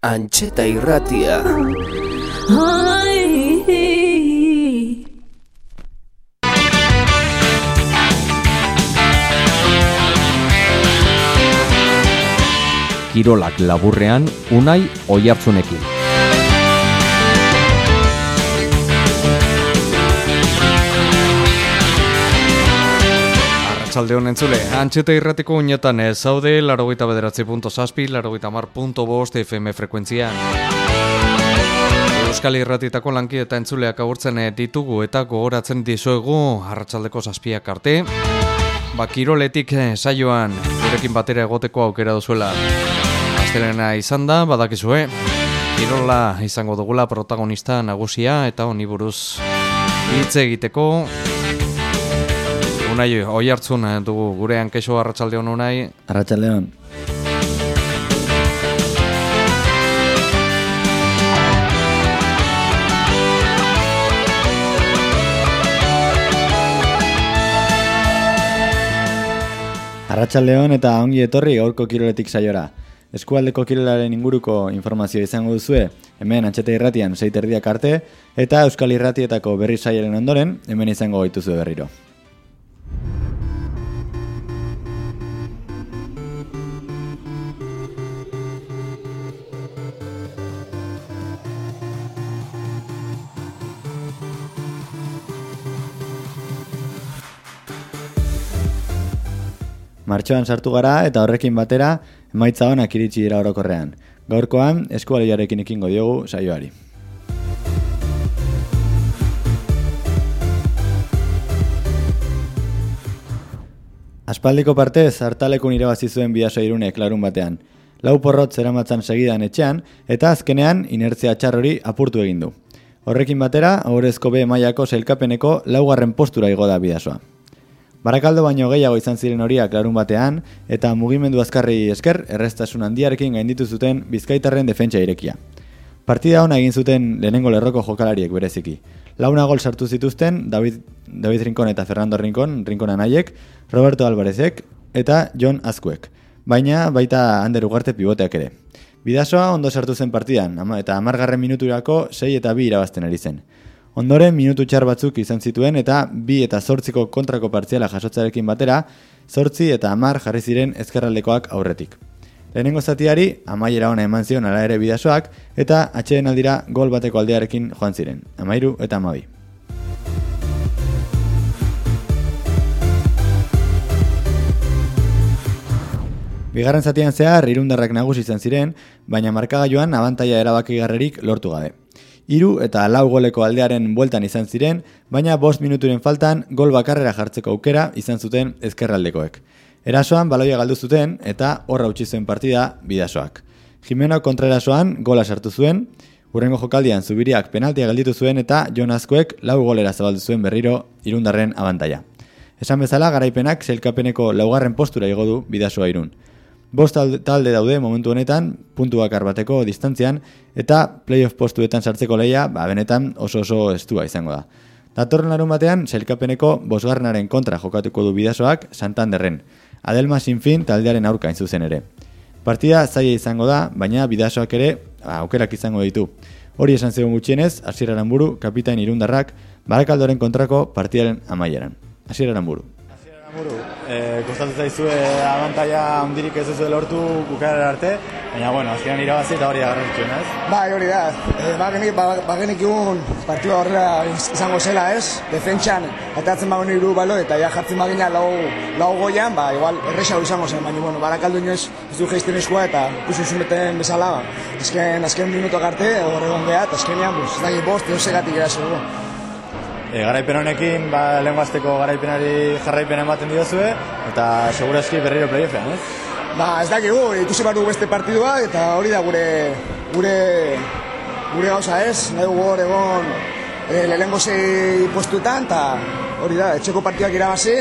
Antxeta irratia. Kirolak laburrean unai oihartzunekin. Arratxalde honen zule, antxeta irratiko unetan ez zaude, larogeita bederatzi punto zazpi, larogeita mar punto bost FM frekuentzian. Euskal irratitako lanki entzuleak agurtzen ditugu eta gogoratzen dizuegu arratsaldeko zazpiak arte. Ba, kiroletik eh, saioan, gurekin batera egoteko aukera duzuela. Astelena izan da, badakizue, kirola izango dugula protagonista nagusia eta honi buruz hitz egiteko. Unai, oi hartzun eh, dugu gure hankexo arratsalde hon unai. Arratxalde hon. Arratxaldeon eta ongi etorri gaurko kiroletik saiora. Eskualdeko kirolaren inguruko informazio izango duzue, hemen antxete irratian seiterdiak arte, eta Euskal Irratietako berri saiaren ondoren, hemen izango gaituzue berriro. Martxoan sartu gara eta horrekin batera emaitza honak iritsi dira orokorrean. Gaurkoan eskualiarekin ekingo diogu saioari. Aspaldiko partez hartalekun irabazi zuen bidaso irunek larun batean. Lau porrot zeramatzan segidan etxean eta azkenean inertzia txarrori apurtu egin du. Horrekin batera, aurrezko B mailako sailkapeneko laugarren postura igo da bidasoa. Barakaldo baino gehiago izan ziren horiak larun batean, eta mugimendu azkarri esker errestasun handiarekin gainditu zuten bizkaitarren defentsa irekia. Partida hona egin zuten lehenengo lerroko jokalariek bereziki. Launa gol sartu zituzten David, David Rincon eta Fernando Rincon, Rincon anaiek, Roberto Alvarezek eta John Azkuek. Baina baita Ander Ugarte pivoteak ere. Bidasoa ondo sartu zen partidan, eta amargarren minuturako 6 eta 2 irabazten ari zen. Ondoren minutu txar batzuk izan zituen eta bi eta zortziko kontrako partziala jasotzarekin batera, zortzi eta amar jarri ziren ezkerraldekoak aurretik. Lehenengo zatiari, amaiera ona eman zion ala ere bidasoak, eta atxeden aldira gol bateko aldearekin joan ziren, amairu eta amabi. Bigarren zatian zehar, irundarrak nagusi izan ziren, baina markagailuan abantaia erabakigarrerik lortu gabe. Hiru eta lau goleko aldearen bueltan izan ziren, baina bost minuturen faltan gol bakarrera jartzeko aukera izan zuten ezkerraldekoek. Erasoan baloia galdu zuten eta horra utzi zuen partida bidasoak. Jimeno kontraerasoan gola sartu zuen, urrengo jokaldian zubiriak penaltia gelditu zuen eta Jon Azkoek lau golera zabaldu zuen berriro irundarren abantaia. Esan bezala, garaipenak zelkapeneko laugarren postura igo du bidasoa irun. Bost talde- daude momentu honetan, puntu bakar bateko distantzian, eta playoff postuetan sartzeko leia, ba, benetan oso oso estua izango da. Datorren larun batean, selkapeneko bosgarrenaren kontra jokatuko du bidasoak Santanderren. Adelma Sinfin taldearen aurka zuzen ere. Partida zaila izango da, baina bidasoak ere ba, aukerak izango ditu. Hori esan zegoen gutxienez, Asier Aramburu, kapitain irundarrak, barakaldoren kontrako partidaren amaieran. Asier Aramburu. Amuru, eh, kostatu zaizue abantaia handirik ez duzu lortu bukaera arte, baina bueno, azkenan irabazi eta hori garrantzitsuen, ez? Bai, hori da. E, bagenik, ba, bagenik egun partidua horrela iz- izango zela, ez? Defentsan, atatzen bagenu hiru balo eta ja jartzen bagina lau, lau goian, ba, igual erresago izango zen, baina, bueno, barakaldu inoez ez du geizten eskua eta ikusi zumeten bezala, ba. Azken, azken minutuak arte, hor egon geha, eta azkenean, pues, ez dakit bost, edo segatik dugu. E, garaipen honekin, ba, lehen gazteko garaipenari jarraipen ematen diozue, eta segurazki berriro playoffean, ez? Ba, ez dakigu, ikusi behar beste partidua, eta hori da gure, gure, gure gauza ez, nahi dugu hor egon e, lehenengo zei postuetan, eta hori da, etxeko partidak irabazi,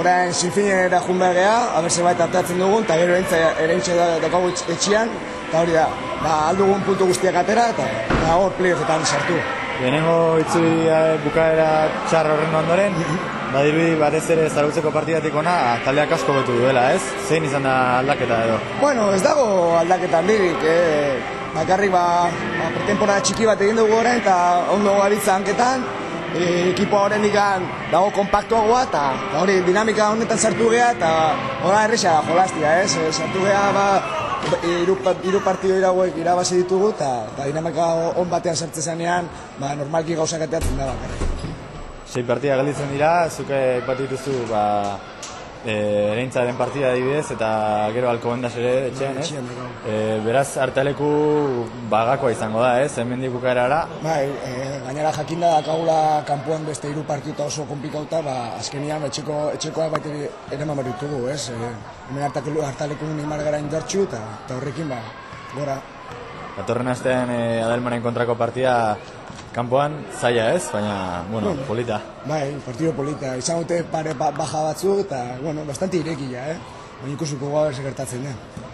orain sinfinera jun behar geha, haber zerbait ateratzen dugun, eta gero erentza, erentxe da, daukagu etx- etxean, eta hori da, ba, aldugun puntu guztiak atera, eta hor playoffetan sartu. Lehenengo itzuli eh, bukaera txar horren ondoren, badirudi batez ere zarutzeko partidatik ona taldeak asko betu duela, ez? Zein izan da aldaketa edo? Bueno, ez dago aldaketa handirik, eh, bakarrik ba, ba pretemporada txiki bat egin dugu orain eta ondo gabiltza hanketan e, ekipo horren ikan dago kompaktuagoa eta hori dinamika honetan sartu geha eta hori erresa da jolastia, ez? Sartu geha ba, iru, iru partido irauek irabazi ditugu eta, eta dinamika on batean sartzen zanean ba, normalki gauzak ateatzen da bakarrik. Sei partida galditzen dira, zuke bat dituzu ba, e, den partida adibidez eta gero alkobendas ere etxean, ez? E, beraz, artaleku bagakoa izango da, ez? Hemen dikukarara. Bai, e, gainera jakinda dakagula kanpoan beste hiru partiuta oso komplikauta, ba, azkenian etxeko, etxekoa bat ere mamaritugu, ez? E, hemen hartaleku, hartaleku nimar gara indartxu eta, eta horrekin, ba, gora. Atorren astean e, Adelmanen kontrako partida kanpoan zaila ez, baina, bueno, polita. Bai, partido polita. Izan dute pare ba, baja batzuk eta, bueno, bastante irekia, eh? Baina ikusuko gaur segertatzen den.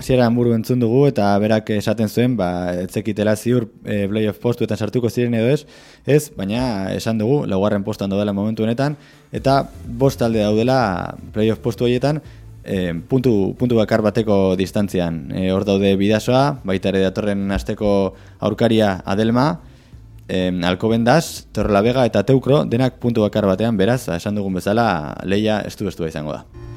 Hasieran buru entzun dugu eta berak esaten zuen, ba, etzekitela ziur e, playoff postuetan sartuko ziren edo ez, ez, baina esan dugu, laugarren postan daudela momentu honetan, eta bost talde daudela playoff postu horietan, e, puntu, puntu bakar bateko distantzian. E, hor daude bidasoa, baita ere datorren asteko aurkaria Adelma, e, Alkobendaz, Torrela Vega eta Teukro, denak puntu bakar batean, beraz, esan dugun bezala, leia estu-estua izango da.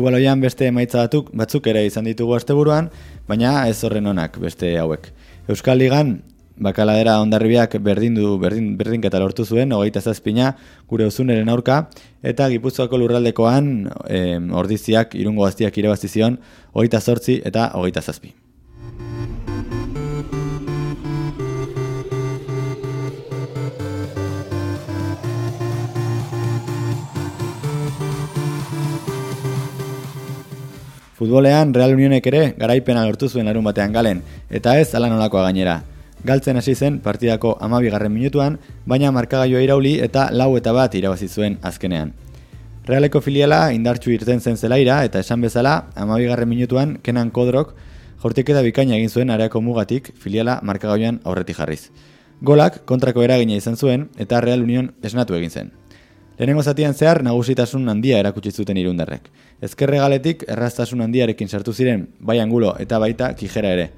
Eskubaloian beste emaitza batzuk, batzuk ere izan ditugu asteburuan, baina ez horren onak beste hauek. Euskal Ligan, bakaladera ondarribiak berdin du, berdin, berdinketa lortu zuen, hogeita zazpina gure uzuneren aurka, eta Gipuzkoako lurraldekoan ordiziak, irungo gaztiak irabazizion, hogeita zortzi eta hogeita zazpi. Futbolean Real Unionek ere garaipena lortu zuen larun batean galen, eta ez ala nolakoa gainera. Galtzen hasi zen partidako amabigarren minutuan, baina markagailua irauli eta lau eta bat irabazi zuen azkenean. Realeko filiala indartxu irten zen zelaira eta esan bezala amabigarren minutuan Kenan Kodrok jortiketa bikaina egin zuen areako mugatik filiala markagailuan aurretik jarriz. Golak kontrako eragina izan zuen eta Real Union esnatu egin zen. Lehenengo zatian zehar nagusitasun handia erakutsi zuten irundarrek. Ezkerre galetik erraztasun handiarekin sartu ziren, bai angulo eta baita kijera ere.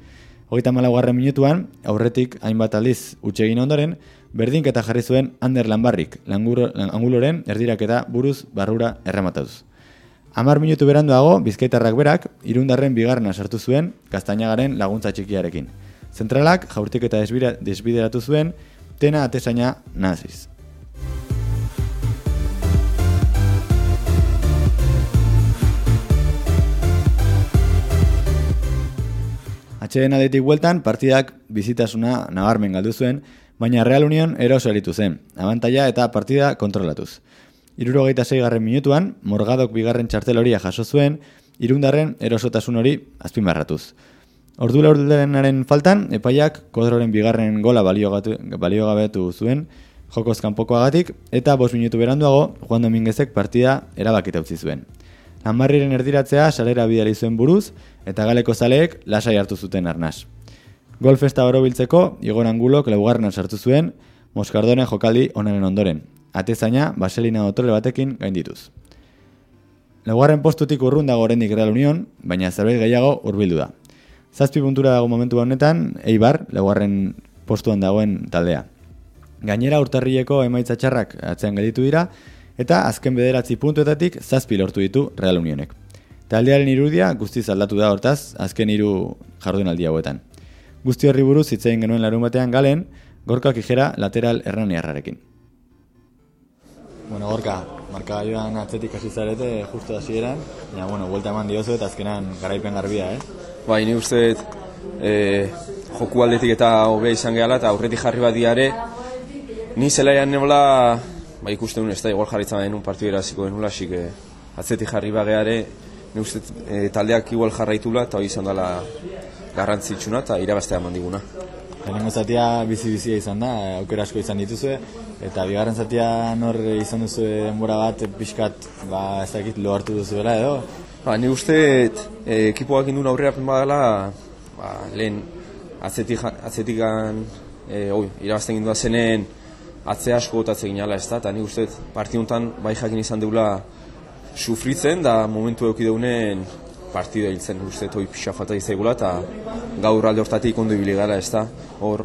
Hogeita malaugarren minutuan, aurretik hainbat aldiz utxegin ondoren, berdinketa jarri zuen Ander Lanbarrik, anguloren erdirak eta buruz barrura errematatuz. Amar minutu beranduago, bizkaitarrak berak, irundarren bigarrena sartu zuen, kastainagaren laguntza txikiarekin. Zentralak, jaurtik eta desbideratu zuen, tena atesaina naziz. Atxeden adetik bueltan, partidak bizitasuna nabarmen galdu zuen, baina Real Union eroso eritu zen, abantaia eta partida kontrolatuz. Iruro geita garren minutuan, morgadok bigarren txartel horia jaso zuen, irundarren erosotasun hori azpimarratuz. Ordu laurdenaren faltan, epaiak kodroren bigarren gola baliogabetu zuen, jokoz kanpokoagatik, eta bos minutu beranduago, Juan Dominguezek partida erabakita utzi zuen. Lanbarriren erdiratzea salera bidali zuen buruz eta galeko zaleek lasai hartu zuten arnaz. Golfesta orobiltzeko Igor Angulok laugarrenan sartu zuen Moskardone jokaldi onaren ondoren. Atezaina Baselina dotore batekin gaindituz. Laugarren postutik urrun dago oraindik Real Union, baina zerbait gehiago hurbildu da. Zazpi puntura dago momentu honetan, Eibar, laugarren postuan dagoen taldea. Gainera urtarrileko emaitza txarrak atzean gelditu dira, eta azken bederatzi puntuetatik zazpi lortu ditu Real Unionek. Taldearen irudia guztiz aldatu da hortaz, azken hiru jardun aldi hauetan. Guzti horri buruz hitzein genuen larun batean galen, gorka kijera lateral erraniarrarekin. Bueno, gorka, marka joan atzetik hasi zarete justu hasieran, baina bueno, vuelta eman diozu eta azkenan garaipen garbia, eh? Bai, ni uste e, joku aldetik eta hobe izan gehala eta aurretik jarri bat diare, ni zelaian nebola ba, ikusten ez da, igual jarritzen den un partidu eraziko denula, así que atzetik jarri bageare, ne uste e, taldeak igual jarraitula, eta hori izan dela garrantzitsuna, eta irabaztea eman diguna. Lehenengo zatia bizi-bizia izan da, aukera asko izan dituzue, eta bigarren zatia nor izan duzu denbora bat, pixkat, ba, ez dakit, lo hartu duzuela edo, Ba, ni uste e, ekipoak indun aurrera badala, ba, lehen atzetik, atzetikan e, oi, irabazten gindua zenen atze asko gotatzen ginala ez da, eta ni uste partiontan bai jakin izan deula sufritzen, da momentu euki deunen partida hiltzen uste toi pixa falta izaigula, eta gaur alde hortatik ondo ibili gara ez da, hor,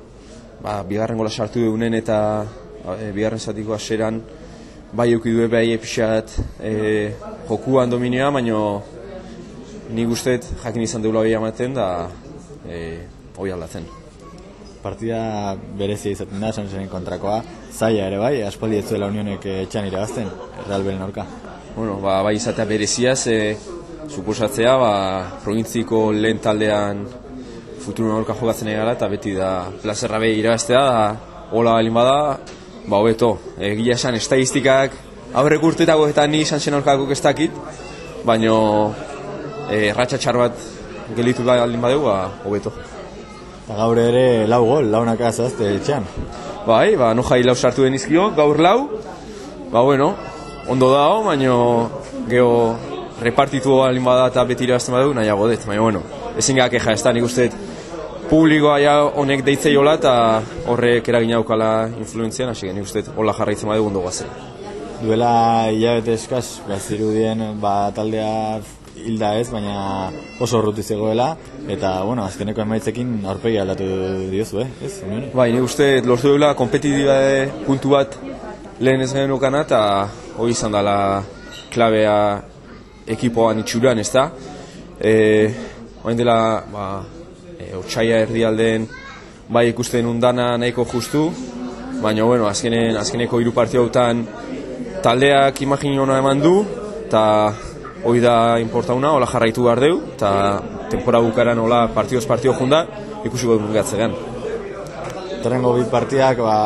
ba, bigarren gola sartu deunen eta e, bigarren zatiko aseran bai euki du bai epixat e, jokuan dominioa, baino ni gustet jakin izan deula hori amaten da e, hori aldatzen. Partida berezia izaten da, sonzen kontrakoa, zaila ere bai, aspaldi ez zuela unionek etxan irabazten, Real Belen aurka. Bueno, ba, bai izatea berezia, ze suposatzea, ba, provintziko lehen taldean futurun aurka jokatzen egala, eta beti da plazerra behi irabaztea, da, hola balin bada, ba, hobeto, egia esan estadistikak aurrek urtetako eta ni izan zen aurkako ez dakit, baino e, ratxa txar bat gelitu da aldin badeu, ba, hobeto. Eta gaur ere lau gol, launak azazte etxean. Bai, ba, no jai lau sartu denizkio, gaur lau, ba, bueno, ondo dago, baino geho repartitu aldin bada eta beti irabazten badeu, nahiago dut, baina, bueno, ezin gara keja ez da, nik uste publikoa ja honek deitzei hola eta horrek eragina aukala influenzian, hasi nik uste hola jarraitzen badeu ondo guazen. Duela hilabete eskaz, bazirudien ba, taldea hilda ez, baina oso urruti zegoela, eta, bueno, azkeneko emaitzekin aurpegi aldatu diozu, eh? Ez? Bai, nik uste lortu dela kompetitiba puntu bat lehen ez garen ukana, eta hori izan dela klabea ekipoan itxuran, ez da? E, Oain dela, ba, e, otxaia erdialden bai ikusten undana nahiko justu, baina, bueno, azkenen, azkeneko hiru partidautan taldeak imagin hona eman du, eta hori da importauna, hola jarraitu behar deu, eta tempora bukaran hola partidoz partido junda, ikusiko dut gatzegan. Terrengo bi partidak, ba,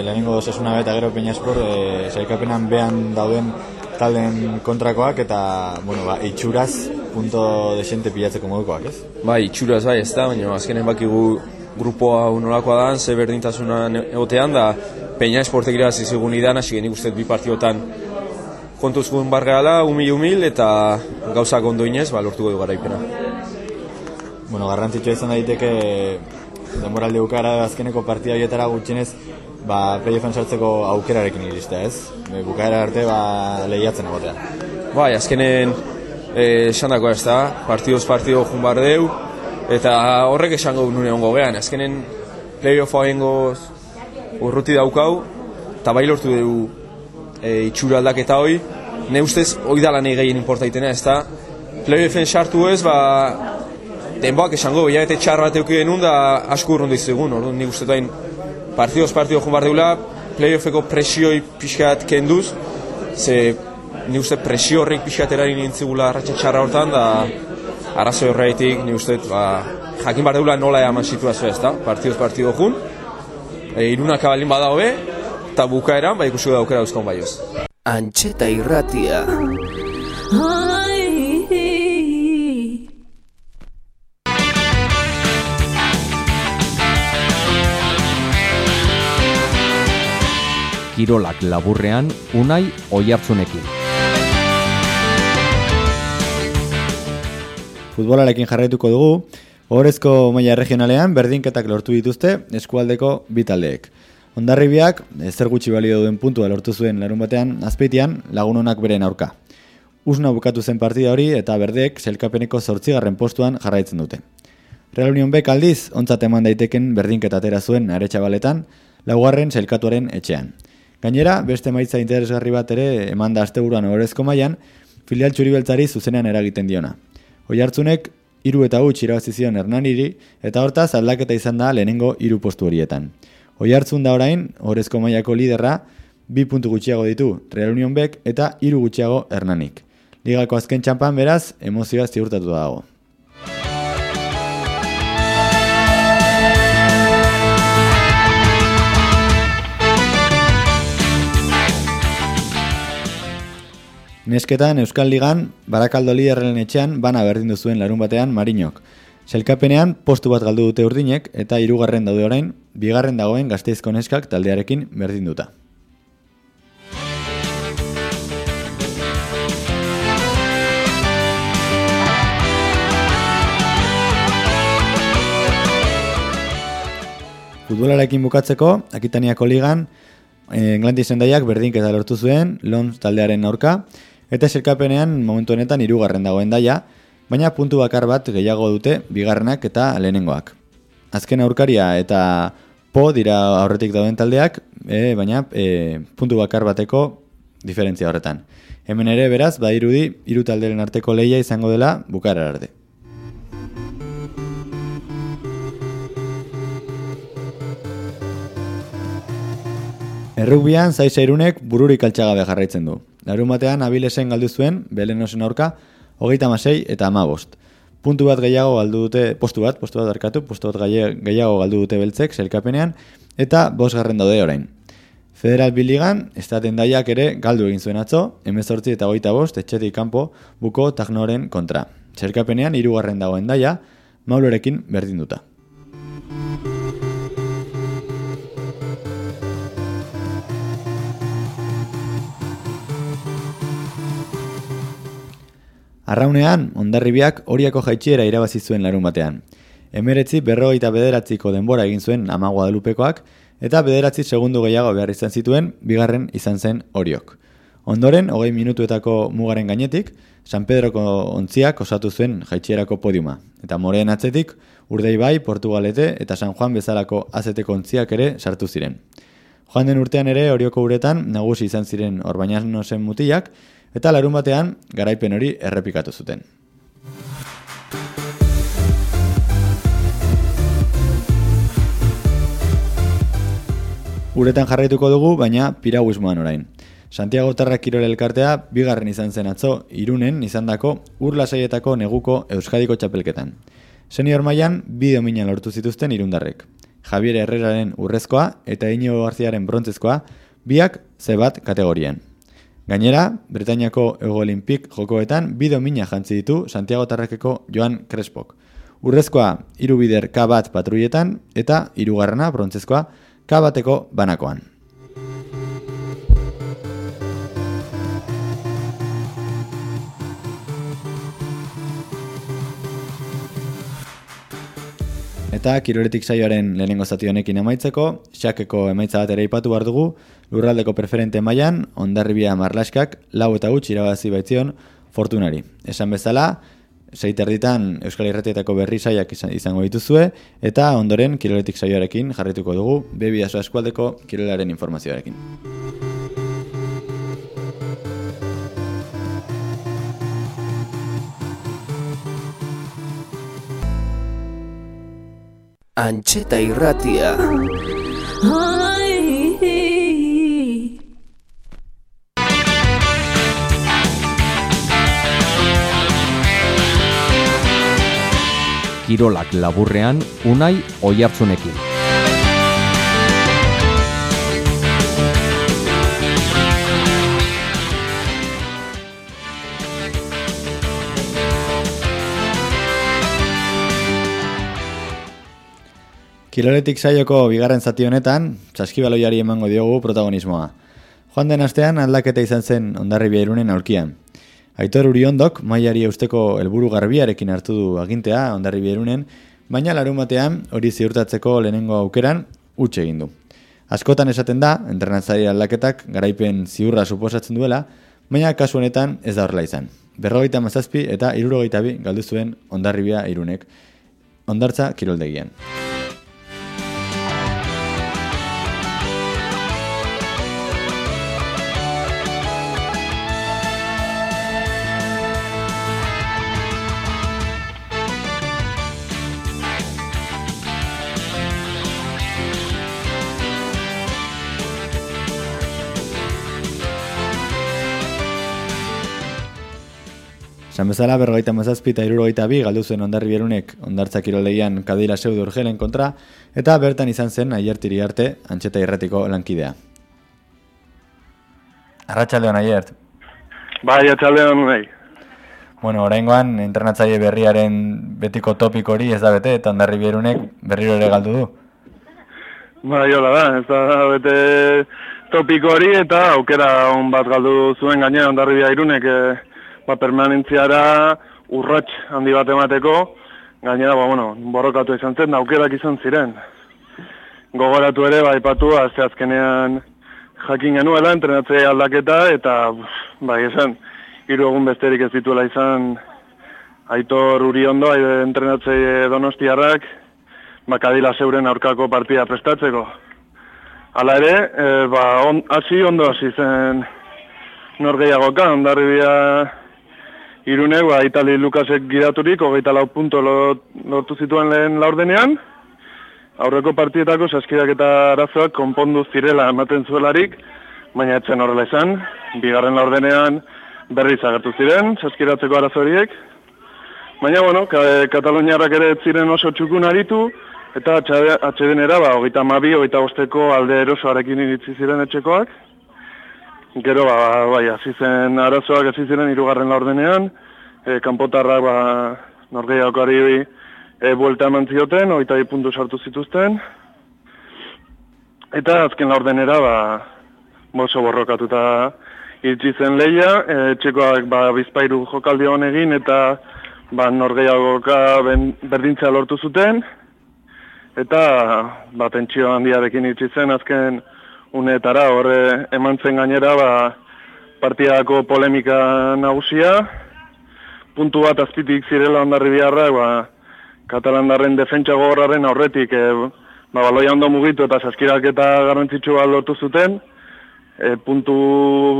lehenengo sesuna beta gero Peña Espor, e, saikapenan behan dauden talden kontrakoak, eta, bueno, ba, itxuraz, punto desente pilatzeko modukoak, ez? Bai, itxuraz bai, ez da, baina azkenen bakigu grupoa unolakoa da, ze berdintasunan egotean, da Peña Esportek irabazi zigun idan, hasi genik uste bi partiotan kontuzkun bargala, umil-umil, eta gauzak ondo inez, ba, lortuko du garaipena. Bueno, garrantzitsua izan daiteke demoralde bukara azkeneko partida bietara gutxinez ba, playoffen sartzeko aukerarekin iristea, ez? E, bukaera arte ba, lehiatzen egotea. Bai, azkenen esan dako ez da, partidoz partido jun bar deu, eta horrek esango nune ongo gehan, azkenen playoffa hengoz urruti daukau, eta bai lortu dugu e, itxura aldaketa hoi, ne ustez hoi da lan egin importaitena, ez da, playoffen sartu ez, ba, denboak esango, ja eta txar bat euki denun da asko urrundu izegun, orduan nik uste dain partidoz partido jun bar deula, playoffeko presioi pixkat kenduz, ze ni uste presio horrek pixkat erarin nintzigula arratxa txarra hortan, da arrazoi horreitik, ni uste, ba, jakin bar deula nola eman situazioa ez da, partidoz partido jun, e, irunak abalin bada hobe, eta bukaeran, ba ikusiko daukera dauzkan baioz. Antxeta irratia. Kirolak laburrean, unai oiartzunekin. Futbolarekin jarraituko dugu, Horezko maila regionalean berdinketak lortu dituzte eskualdeko bi taldeek. Ondarribiak, ezer gutxi balio duen puntua lortu zuen larun batean, azpeitian lagun honak beren aurka. Usna bukatu zen partida hori eta berdeek selkapeneko zortzigarren postuan jarraitzen dute. Real Union Bek aldiz, ontzat eman daiteken berdinketa atera zuen aretxabaletan, laugarren selkatuaren etxean. Gainera, beste maitza interesgarri bat ere eman da asteburuan horrezko mailan, filial txuribeltzari zuzenean eragiten diona. Hoi hartzunek, hiru eta huts irabazi zion Hernaniri eta hortaz aldaketa izan da lehenengo hiru postu horietan. Hoi hartzun da orain, horrezko mailako liderra, bi puntu gutxiago ditu Real Union Bek eta hiru gutxiago Hernanik. Ligako azken txampan beraz, emozioa ziurtatu dago. Nesketan Euskal Ligan, Barakaldo liderren etxean bana berdin duzuen larun batean Marinok. Zelkapenean postu bat galdu dute urdinek eta hirugarren daude orain, bigarren dagoen Gasteizko neskak taldearekin berdin duta. Futbolarekin bukatzeko, Akitaniako ligan, eh, Englandia zendaiak berdinketa lortu zuen, Lons taldearen aurka, eta selkapenean momentu honetan hirugarren dagoen daia, baina puntu bakar bat gehiago dute bigarrenak eta lehenengoak. Azken aurkaria eta po dira aurretik dauden taldeak, e, baina e, puntu bakar bateko diferentzia horretan. Hemen ere beraz, badirudi hiru talderen arteko leia izango dela bukara arte. Errugbian zaiza irunek bururik altxagabe jarraitzen du. Larun batean abilesen galdu zuen, belenosen aurka, hogeita masei eta amabost. Puntu bat gehiago galdu dute, postu bat, postu bat arkatu, postu bat gehi- gehiago galdu dute beltzek, zelkapenean, eta bost garren daude orain. Federal Biligan, estaten daiak ere galdu egin zuen atzo, emezortzi eta hogeita bost, etxetik kanpo, buko tagnoren kontra. Zerkapenean, hirugarren dagoen daia, maulorekin berdin duta. Arraunean, ondarribiak horiako jaitxiera irabazi zuen larun batean. Emeretzi berrogeita bederatziko denbora egin zuen ama Guadalupekoak, eta bederatzi segundu gehiago behar izan zituen, bigarren izan zen horiok. Ondoren, hogei minutuetako mugaren gainetik, San Pedroko ontziak osatu zuen jaitxierako podiuma. Eta moreen atzetik, Urdei bai, Portugalete eta San Juan bezalako azeteko ontziak ere sartu ziren. Joan den urtean ere horioko uretan nagusi izan ziren orbainanosen mutilak, eta larun batean garaipen hori errepikatu zuten. Uretan jarraituko dugu, baina piragüismoan orain. Santiago Tarra Kirol Elkartea bigarren izan zen atzo, irunen izandako urlasaietako neguko Euskadiko txapelketan. Senior mailan bi domina lortu zituzten irundarrek. Javier Herreraren urrezkoa eta Inigo Garziaren brontzezkoa, biak zebat kategorian. Gainera, Bretainiako Ego Olimpik jokoetan bi domina jantzi ditu Santiago Tarrakeko Joan Crespok. Urrezkoa hiru bider K bat patruietan eta hirugarrena brontzezkoa K bateko banakoan. Eta kiroletik saioaren lehenengo zati honekin amaitzeko, xakeko emaitza bat ere ipatu behar dugu, lurraldeko preferente mailan ondarribia marlaskak lau eta huts irabazi baitzion fortunari. Esan bezala, seiterditan Euskal Irratietako berri saiak izan- izango dituzue, eta ondoren kiroletik saioarekin jarrituko dugu, bebi aso eskualdeko kirolaren informazioarekin. Antxeta irratia. Kirolak laburrean, unai oihartzunekin. Kiroletik saioko bigarren zati honetan, saskibaloiari emango diogu protagonismoa. Joan den astean aldaketa izan zen ondarribia irunen aurkian. Aitor Uriondok mailari eusteko helburu garbiarekin hartu du agintea ondarribia irunen, baina larun batean hori ziurtatzeko lehenengo aukeran utxe egin du. Askotan esaten da, entrenatzaile aldaketak garaipen ziurra suposatzen duela, baina kasu honetan ez da horrela izan. Berrogeita mazazpi eta irurogeita bi galdu zuen ondarribia irunek, ondartza kiroldegian. San bezala berrogeita mazazpi eta irurogeita bi galdu zuen ondarri bierunek ondartza kiroleian kadila seudu urgelen kontra, eta bertan izan zen aiertiri arte antxeta irratiko lankidea. Arratxaldeon aiert. Bai, atxaldean nahi. Bueno, oraingoan entrenatzaile berriaren betiko topiko hori ez da bete, eta ondarri bierunek berriro ere galdu du. Bai, hola da, ez da bete topiko hori eta aukera on bat galdu zuen gainera ondarribia irunek e, ba, permanentziara urrats handi bat emateko, gainera, ba, bueno, borrokatu izan zen, aukerak izan ziren. gogoratu ere, bai patu, azte azkenean jakin genuela, entrenatzea aldaketa, eta, bai, esan, hiru egun besterik ez dituela izan, Aitor Uriondo, entrenatzei donostiarrak, bakadila zeuren aurkako partida prestatzeko. Hala ere, e, ba, on, hasi ondo hasi zen norgeiagoka, ondarri bia irunek, ba, Itali Lukasek gidaturik, hogeita lau punto lortu zituen lehen laurdenean, aurreko partietako saskirak eta arazoak konpondu zirela ematen zuelarik, baina etzen horrela izan, bigarren laurdenean berriz agertu ziren, saskiratzeko arazo horiek, Baina, bueno, Kataloniarrak ere ziren oso txukun aritu, Eta atxedenera, ba, hogeita mabi, hogeita bosteko alde erosoarekin iritsi ziren etxekoak. Gero, ba, bai, azizen arazoak aziziren irugarren laurdenean. E, kanpotarra, ba, norgeiako ari e, buelta eman zioten, bi puntu sartu zituzten. Eta azken laurdenera, ba, boso borrokatuta iritsi zen leia. E, etxekoak, ba, bizpairu jokaldi egin eta ba, norgeiagoka berdintzea lortu zuten eta ba, pentsio handiarekin itxi zen azken unetara horre eman zen gainera ba, partidako polemika nagusia. Puntu bat azpitik zirela ondarri biharra ba, katalandarren defentsa gogorraren aurretik e, ba, baloia ondo mugitu eta saskirak eta garrantzitsu bat lortu zuten. E, puntu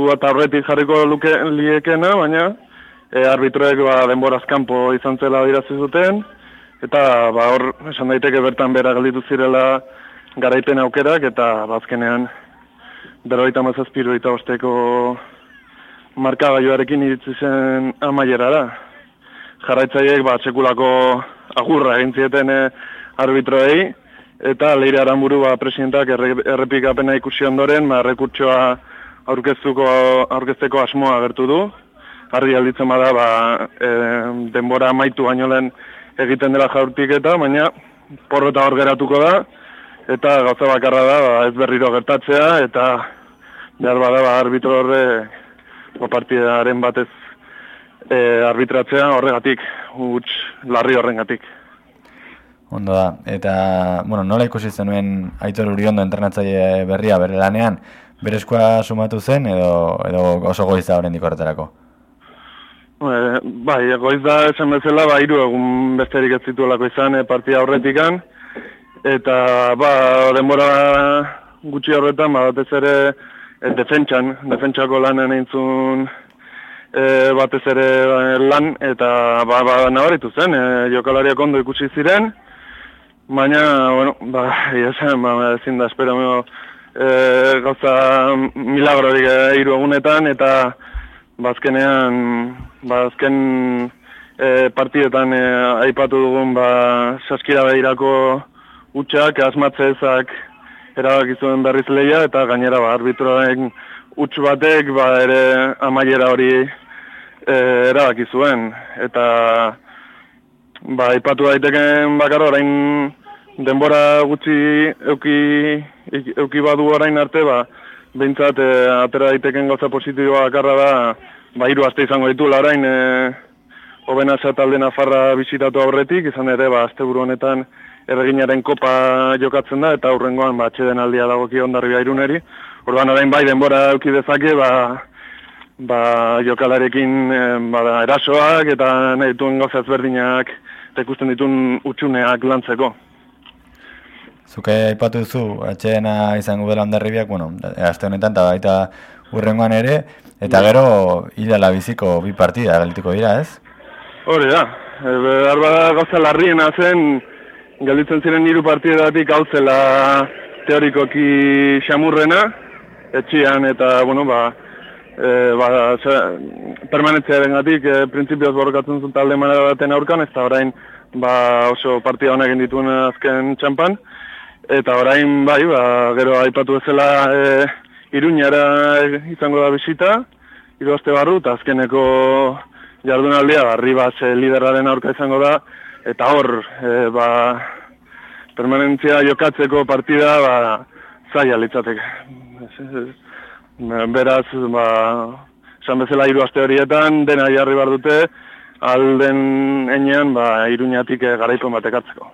bat aurretik jarriko luke liekena baina e, arbitroek ba, denborazkampo izan zela dirazi zuten. Eta ba hor esan daiteke bertan bera galditu zirela garaipen aukerak eta bazkenean berroita mazazpiru eta osteko markagailuarekin iritsi zen amaiera da. Jarraitzaiek ba txekulako agurra egin zieten eh, arbitroei eta Leire Aranburu ba presidentak errepikapena ikusi ondoren ba rekurtsoa aurkeztuko aurkezteko asmoa agertu du. Argi alditzen bada ba e, denbora amaitu baino lehen egiten dela jaurtik eta, baina porrota hor geratuko da, eta gauza bakarra da, ba, ez berriro gertatzea, eta behar bada, ba, arbitro horre, ba, partidaren batez e, arbitratzea horregatik, huts larri horrengatik. Ondo da, eta, bueno, nola ikusi zenuen Aitor Uriondo entrenatzaile berria bere lanean, berezkoa sumatu zen edo, edo oso goiza horrendik horretarako? E, bai, egoiz da esan bezala, ba, iru egun besterik ez zituelako izan e, partida horretikan. Eta, ba, denbora gutxi horretan, ba, batez ere e, defentsan, defentsako lanen eintzun e, batez ere lan, eta, ba, ba, nabaritu zen, e, jokalariak ondo ikusi ziren. Baina, bueno, ba, iazen, ba, ezin da, espero, e, gauza milagrorik e, iru egunetan, eta, bazkenean ba, azken e, partidetan e, aipatu dugun ba, saskira behirako utxak, asmatze ezak erabakizuen berriz lehia, eta gainera ba, arbitroen utx batek ba, ere amaiera hori e, erabakizuen. Eta ba, aipatu daiteken bakar orain denbora gutxi euki, euki badu orain arte, ba, behintzat e, atera daiteken gauza positiboa akarra da, ba, hiru aste izango ditu orain e, Obena talde Nafarra bizitatu aurretik, izan ere, ba, azte buru honetan erreginaren kopa jokatzen da, eta aurrengoan ba, txeden aldia dagoki ondarri iruneri. Orduan orain bai denbora euki dezake, ba, ba, jokalarekin e, ba, erasoak eta nahi dituen gozaz berdinak eta ikusten dituen utxuneak lantzeko. Zuke aipatu duzu, atxeena izango dela ondarribiak, bueno, azte honetan, eta baita urrengoan ere, Eta gero, ideala biziko bi partida galituko dira, ez? Hore da. Arba da gauza larriena zen, galditzen ziren hiru partidatik hau zela teorikoki xamurrena, etxian eta, bueno, ba, e, ba, ze, permanentzia gatik, e, prinsipioz borrokatzen zuen talde manera baten aurkan, ez da orain ba, oso partida honek dituen azken txampan, eta orain, bai, ba, gero aipatu ezela e, iruñara izango da bisita, hiru aste barru, eta azkeneko jardunaldia, barri bat e, liderraren aurka izango da, eta hor, e, ba, permanentzia jokatzeko partida, ba, zaila litzateke. Beraz, ba, esan bezala hiru aste horietan, dena jarri bar dute, alden enean, ba, iruñatik e, garaipon batekatzeko.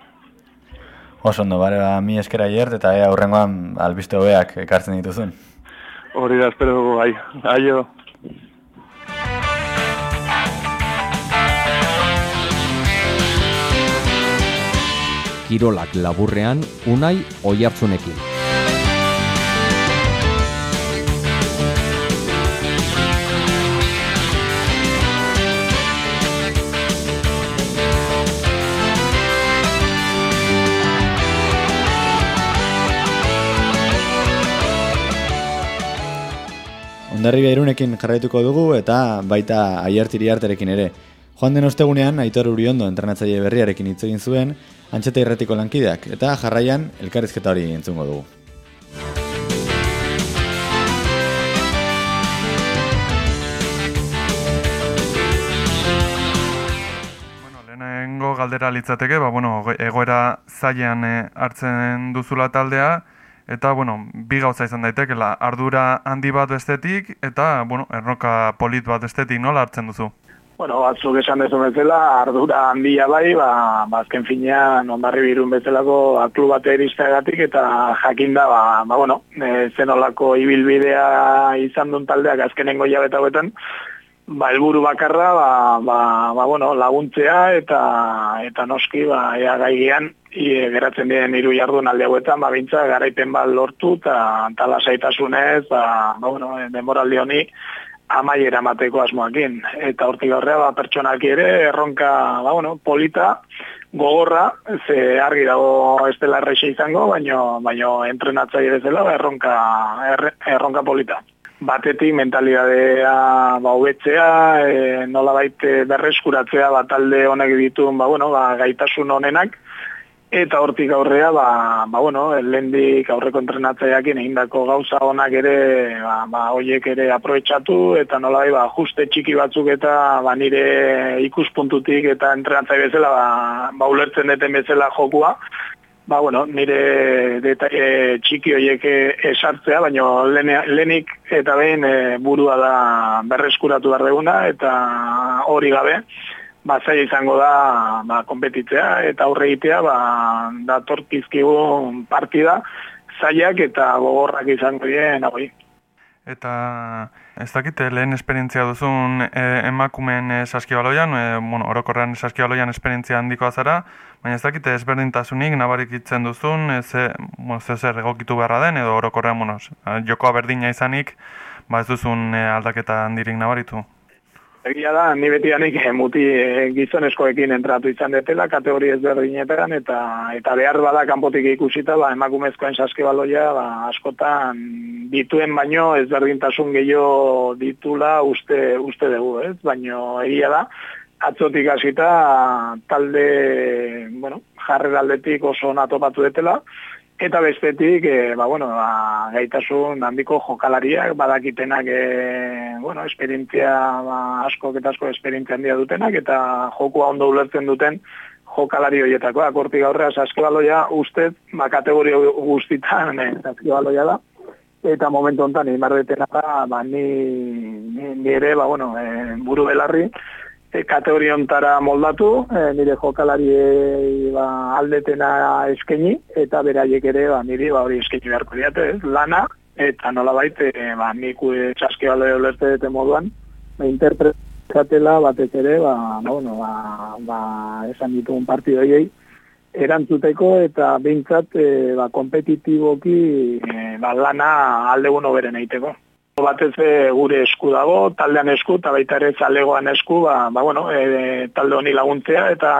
Oso ondo, bare, ba, mi eskera hiert eta ea aurrengoan albiste hobeak ekartzen dituzun. Hori da, espero dugu, bai. Aio. Kirolak laburrean Unai Oiartzunekin. Ondarri irunekin jarraituko dugu eta baita aiertiri arterekin ere. Joan den ostegunean, Aitor Uriondo entrenatzaile berriarekin hitz egin zuen, antxeta irratiko lankideak, eta jarraian elkarrizketa hori entzungo dugu. Galdera litzateke, ba, bueno, egoera zailean eh, hartzen duzula taldea, Eta, bueno, bi gauza izan daitekela, ardura handi bat bestetik, eta, bueno, erroka polit bat bestetik nola hartzen duzu? Bueno, batzuk esan dezu bezala, ardura handia bai, ba, bazken ba, finean, ondarri birun bezalako aklu bat eristeagatik, eta jakinda, ba, ba, bueno, e, zenolako ibilbidea izan duen taldeak azkenengo jabeta huetan, ba, elburu bakarra, ba, ba, ba, bueno, laguntzea, eta, eta noski, ba, ea gaigean, ie, geratzen diren hiru jardun alde hauetan, ba, bintza, garaipen bat lortu, eta tala zaitasunez, ba, ba, bueno, denboraldi honi, amai eramateko asmoakin. Eta hortik aurrea, ba, pertsonalki ere, erronka, ba, bueno, polita, gogorra, ze argi dago ez dela erreixe izango, baino, baino entrenatza bezala, ba, erronka, erronka polita. Batetik mentalidadea ba, ubetzea, e, nola baite berreskuratzea, bat talde honek dituen, ba, bueno, ba, gaitasun honenak, Eta hortik aurrea, ba, ba bueno, lehendik aurreko entrenatzaiakin egindako gauza honak ere, ba, ba hoiek ere aprobetsatu, eta nola ba, juste txiki batzuk eta ba, nire ikuspuntutik eta entrenatzai bezala, ba, ba ulertzen deten bezala jokua, ba, bueno, nire detaile txiki horiek esartzea, baina lehenik eta behin e, burua da berreskuratu behar eta hori gabe, ba, zaila izango da ba, kompetitzea eta aurre egitea ba, datorkizkigu partida zailak eta gogorrak izango dien hori. Eta ez dakit, lehen esperientzia duzun e, emakumen e, saskibaloian, e, bueno, orokorrean saskibaloian esperientzia handikoa zara, baina ez dakit ezberdintasunik nabarik itzen duzun, ez, bueno, zer egokitu beharra den, edo orokorrean, bueno, jokoa berdina izanik, ba ez duzun e, aldaketa handirik nabaritu. Egia da, ni beti anik eh, muti eh, gizonezkoekin entratu izan detela, kategori ezberdinetan, eta eta behar bada kanpotik ikusita, ba, emakumezkoen saskibaloia, ba, askotan dituen baino ezberdintasun gehiago ditula uste, uste dugu, ez? Baino egia da, atzotik hasita talde, bueno, jarre aldetik oso natopatu detela, Eta bestetik, e, ba, bueno, ba, gaitasun handiko jokalariak, badakitenak, e, bueno, esperientzia ba, asko eta asko esperientzia handia dutenak, eta jokua ondo ulertzen duten jokalari horietako. Akorti gaurrea, saskibaloia, uste, ba, kategoria guztitan, e, saskibaloia da. Eta momentu honetan, imardetena da, ba, ni, ni, ni ere, ba, bueno, e, buru belarri, e, kategoriontara moldatu, e, nire jokalari e, ba, aldetena eskeni, eta beraiek ere ba, nire ba, hori eskeni beharko diate, ez? lana, eta nola baite, e, ba, niku txaski balde olerte dute moduan, ba, interpretatela batek ere, ba, ba, bueno, ba, ba, esan ditugun partidoiei, erantzuteko eta behintzat e, ba, kompetitiboki e, ba, lana alde guno beren eiteko batez gure esku dago, taldean esku, eta baita ere zalegoan esku, ba, ba bueno, e, talde honi laguntzea, eta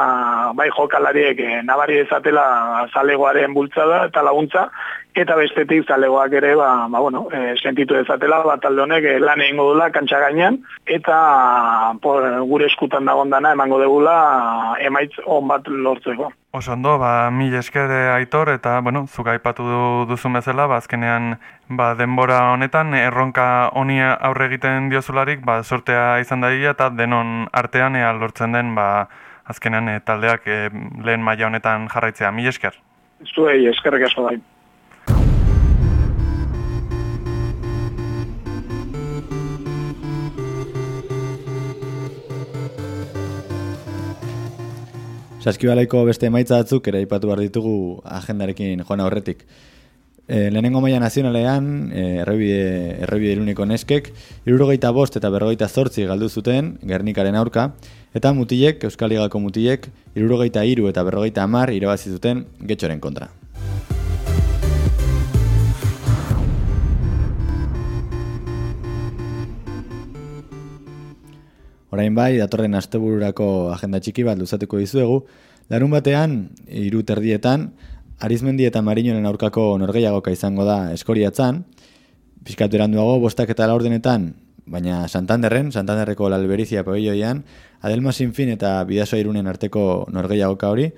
bai jokalariek e, nabari ezatela zalegoaren bultzada eta laguntza, eta bestetik zalegoak ere, ba, ba bueno, e, sentitu ezatela, ba, talde honek e, lan egingo dula kantxa gainean, eta por, gure eskutan dagondana emango degula emaitz on bat lortzeko. Oso ondo, ba, mil esker eh, aitor eta, bueno, zuka aipatu duzu bezala, ba, azkenean, ba, denbora honetan, erronka honi aurre egiten diozularik, ba, sortea izan daia eta denon artean ea lortzen den, ba, azkenean taldeak e, lehen maila honetan jarraitzea. Mil esker. Zuei, eskerrek asko dain. Saskibalaiko beste emaitza batzuk ere aipatu behar ditugu agendarekin joan aurretik. E, lehenengo maila nazionalean, e, errebide, errebide iruniko neskek, irurogeita bost eta berrogeita zortzi galdu zuten Gernikaren aurka, eta mutilek, Euskal Ligako mutilek, irurogeita iru eta berrogeita amar irabazi zuten getxoren kontra. Orain bai, datorren astebururako agenda txiki bat luzatuko dizuegu, larun batean, iru terdietan, Arizmendi eta Marinonen aurkako norgeiagoka izango da eskoriatzan, pixkatu eranduago, bostak eta laurdenetan, baina Santanderren, Santanderreko lalberizia pabelloian, Adelma Sinfin eta Bidasoa Irunen arteko norgeiagoka hori,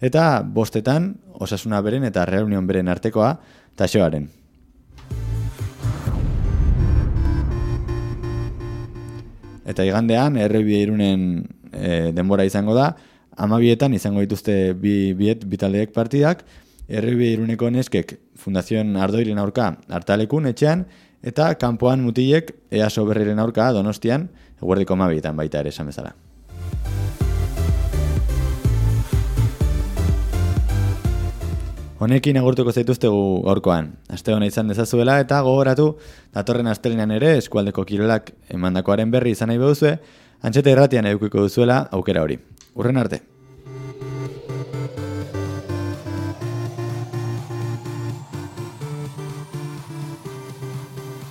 eta bostetan, Osasuna beren eta Reunion beren artekoa, taxoaren. Eta igandean, errebi irunen e, denbora izango da, amabietan izango dituzte bi, biet bitaldeek partidak, errebi iruneko neskek Fundazioen Ardoiren aurka hartalekun etxean, eta kanpoan mutilek easo berriren aurka donostian, eguerdiko amabietan baita ere esan bezala. Honekin agurtuko zaituztegu gaurkoan. Aste hona izan dezazuela eta gogoratu datorren astelenean ere eskualdeko kirolak emandakoaren berri izan nahi behuzue, antxeta irratian edukiko duzuela aukera hori. Urren arte!